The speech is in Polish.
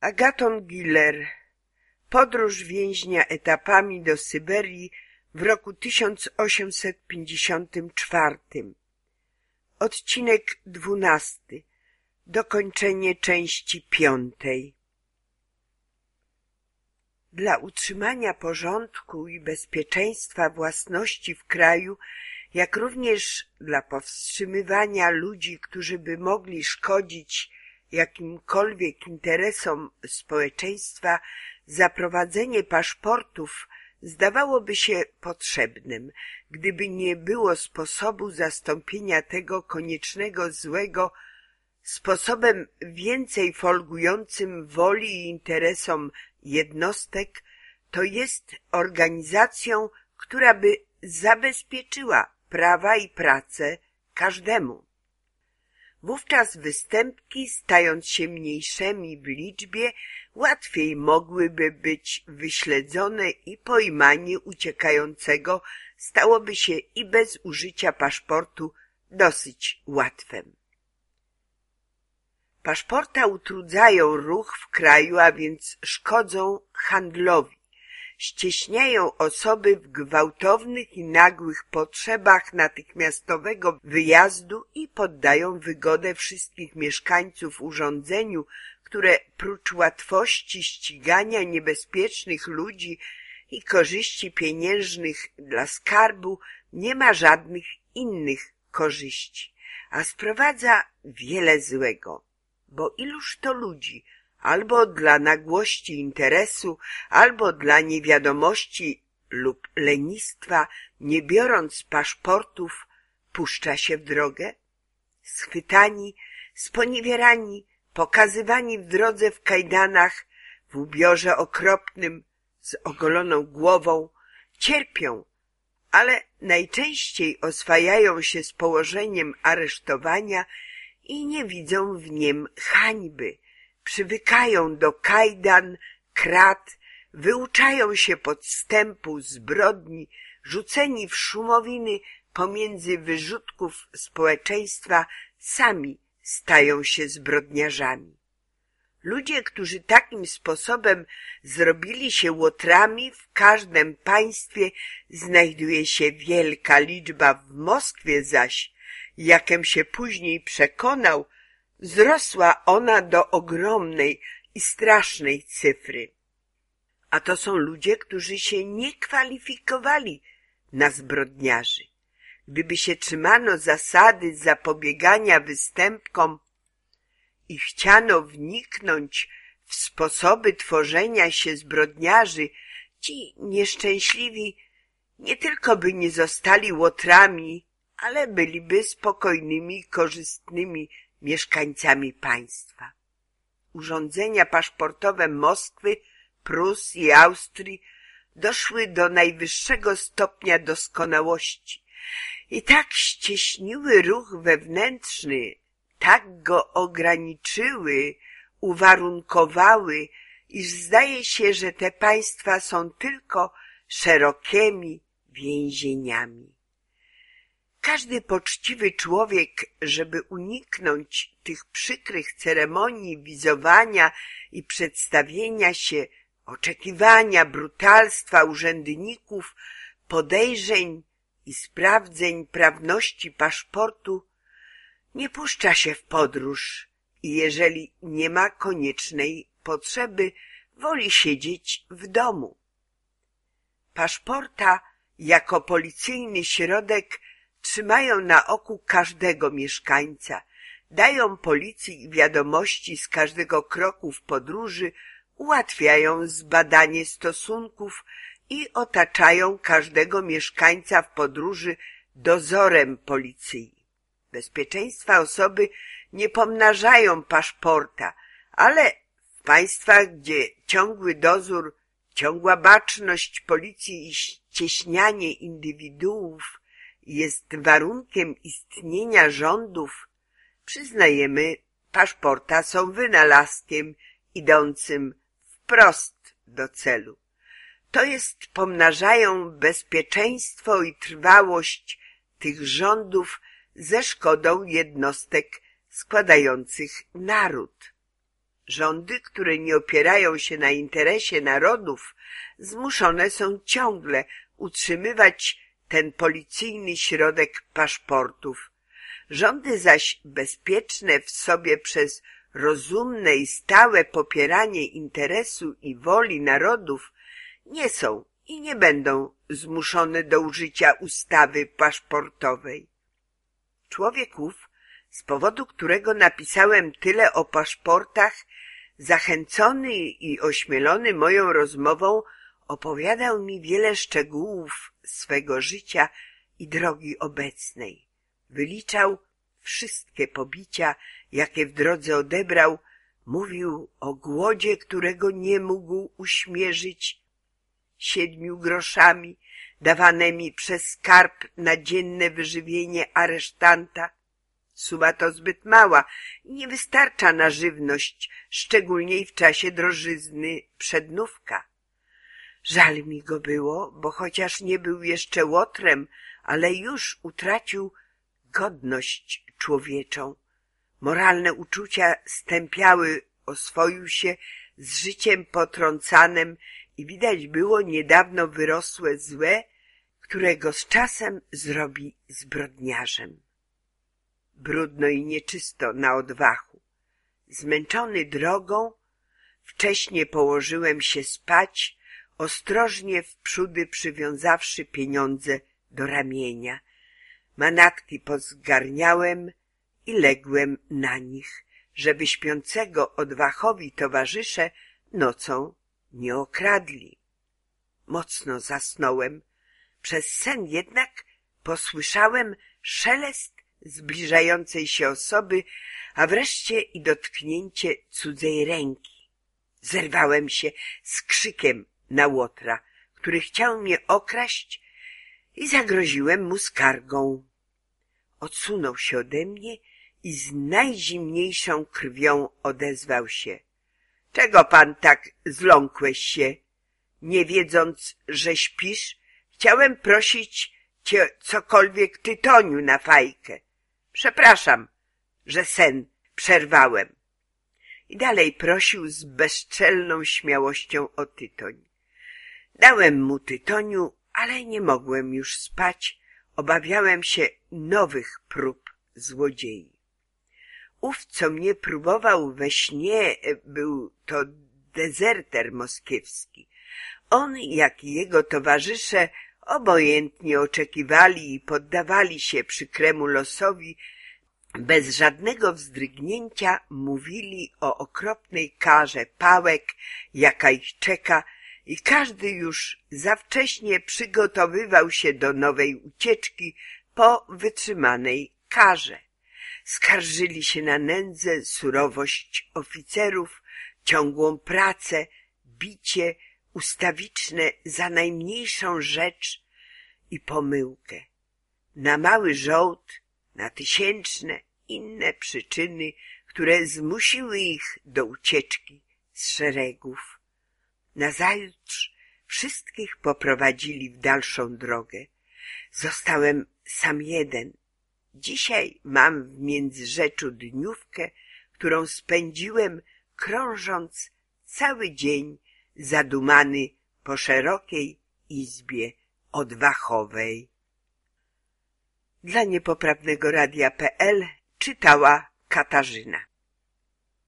Agaton Giller Podróż więźnia etapami do Syberii w roku 1854 Odcinek dwunasty. Dokończenie części piątej. Dla utrzymania porządku i bezpieczeństwa własności w kraju, jak również dla powstrzymywania ludzi, którzy by mogli szkodzić jakimkolwiek interesom społeczeństwa zaprowadzenie paszportów zdawałoby się potrzebnym, gdyby nie było sposobu zastąpienia tego koniecznego złego sposobem więcej folgującym woli i interesom jednostek, to jest organizacją, która by zabezpieczyła prawa i pracę każdemu. Wówczas występki, stając się mniejszymi w liczbie, łatwiej mogłyby być wyśledzone i pojmanie uciekającego stałoby się i bez użycia paszportu dosyć łatwym. Paszporta utrudzają ruch w kraju, a więc szkodzą handlowi ścieśniają osoby w gwałtownych i nagłych potrzebach natychmiastowego wyjazdu i poddają wygodę wszystkich mieszkańców urządzeniu, które prócz łatwości ścigania niebezpiecznych ludzi i korzyści pieniężnych dla skarbu nie ma żadnych innych korzyści, a sprowadza wiele złego. Bo iluż to ludzi albo dla nagłości interesu, albo dla niewiadomości lub lenistwa, nie biorąc paszportów, puszcza się w drogę? Schwytani, sponiewierani, pokazywani w drodze w kajdanach, w ubiorze okropnym, z ogoloną głową, cierpią, ale najczęściej oswajają się z położeniem aresztowania i nie widzą w nim hańby, przywykają do kajdan, krat, wyuczają się podstępu, zbrodni, rzuceni w szumowiny pomiędzy wyrzutków społeczeństwa, sami stają się zbrodniarzami. Ludzie, którzy takim sposobem zrobili się łotrami, w każdym państwie znajduje się wielka liczba, w Moskwie zaś, jakem się później przekonał, Wzrosła ona do ogromnej i strasznej cyfry. A to są ludzie, którzy się nie kwalifikowali na zbrodniarzy. Gdyby się trzymano zasady zapobiegania występkom i chciano wniknąć w sposoby tworzenia się zbrodniarzy, ci nieszczęśliwi nie tylko by nie zostali łotrami, ale byliby spokojnymi, korzystnymi mieszkańcami państwa. Urządzenia paszportowe Moskwy, Prus i Austrii doszły do najwyższego stopnia doskonałości i tak ścieśniły ruch wewnętrzny, tak go ograniczyły, uwarunkowały, iż zdaje się, że te państwa są tylko szerokimi więzieniami. Każdy poczciwy człowiek, żeby uniknąć tych przykrych ceremonii wizowania i przedstawienia się, oczekiwania, brutalstwa urzędników, podejrzeń i sprawdzeń prawności paszportu, nie puszcza się w podróż i jeżeli nie ma koniecznej potrzeby, woli siedzieć w domu. Paszporta jako policyjny środek trzymają na oku każdego mieszkańca, dają policji wiadomości z każdego kroku w podróży, ułatwiają zbadanie stosunków i otaczają każdego mieszkańca w podróży dozorem policji. Bezpieczeństwa osoby nie pomnażają paszporta, ale w państwach, gdzie ciągły dozór, ciągła baczność policji i ścieśnianie indywiduów jest warunkiem istnienia rządów, przyznajemy, paszporta są wynalazkiem idącym wprost do celu. To jest pomnażają bezpieczeństwo i trwałość tych rządów ze szkodą jednostek składających naród. Rządy, które nie opierają się na interesie narodów, zmuszone są ciągle utrzymywać ten policyjny środek paszportów. Rządy zaś bezpieczne w sobie przez rozumne i stałe popieranie interesu i woli narodów nie są i nie będą zmuszone do użycia ustawy paszportowej. Człowieków, z powodu którego napisałem tyle o paszportach, zachęcony i ośmielony moją rozmową, opowiadał mi wiele szczegółów swego życia i drogi obecnej. Wyliczał wszystkie pobicia, jakie w drodze odebrał, mówił o głodzie, którego nie mógł uśmierzyć siedmiu groszami dawanymi przez skarb na dzienne wyżywienie aresztanta. Suma to zbyt mała i nie wystarcza na żywność, szczególnie w czasie drożyzny przednówka. Żal mi go było, bo chociaż nie był jeszcze łotrem, ale już utracił godność człowieczą. Moralne uczucia stępiały, oswoił się z życiem potrącanym i widać było niedawno wyrosłe złe, którego z czasem zrobi zbrodniarzem. Brudno i nieczysto na odwachu. Zmęczony drogą, wcześnie położyłem się spać, ostrożnie wprzódy przywiązawszy pieniądze do ramienia. Manatki pozgarniałem i ległem na nich, żeby śpiącego odwachowi towarzysze nocą nie okradli. Mocno zasnąłem. Przez sen jednak posłyszałem szelest zbliżającej się osoby, a wreszcie i dotknięcie cudzej ręki. Zerwałem się z krzykiem na łotra, który chciał mnie okraść i zagroziłem mu skargą. Odsunął się ode mnie i z najzimniejszą krwią odezwał się. Czego pan tak zląkłeś się? Nie wiedząc, że śpisz, chciałem prosić cię cokolwiek tytoniu na fajkę. Przepraszam, że sen przerwałem. I dalej prosił z bezczelną śmiałością o tytoń. Dałem mu tytoniu, ale nie mogłem już spać. Obawiałem się nowych prób złodziei. Ów, co mnie próbował we śnie, był to dezerter moskiewski. On, jak i jego towarzysze, obojętnie oczekiwali i poddawali się przykremu losowi, bez żadnego wzdrygnięcia mówili o okropnej karze pałek, jaka ich czeka i każdy już za wcześnie przygotowywał się do nowej ucieczki po wytrzymanej karze. Skarżyli się na nędzę, surowość oficerów, ciągłą pracę, bicie, ustawiczne za najmniejszą rzecz i pomyłkę. Na mały żołd, na tysięczne inne przyczyny, które zmusiły ich do ucieczki z szeregów. Nazajutrz wszystkich poprowadzili w dalszą drogę. Zostałem sam jeden. Dzisiaj mam w Międzyrzeczu dniówkę, którą spędziłem krążąc cały dzień zadumany po szerokiej izbie odwachowej. Dla niepoprawnego radia.pl czytała Katarzyna.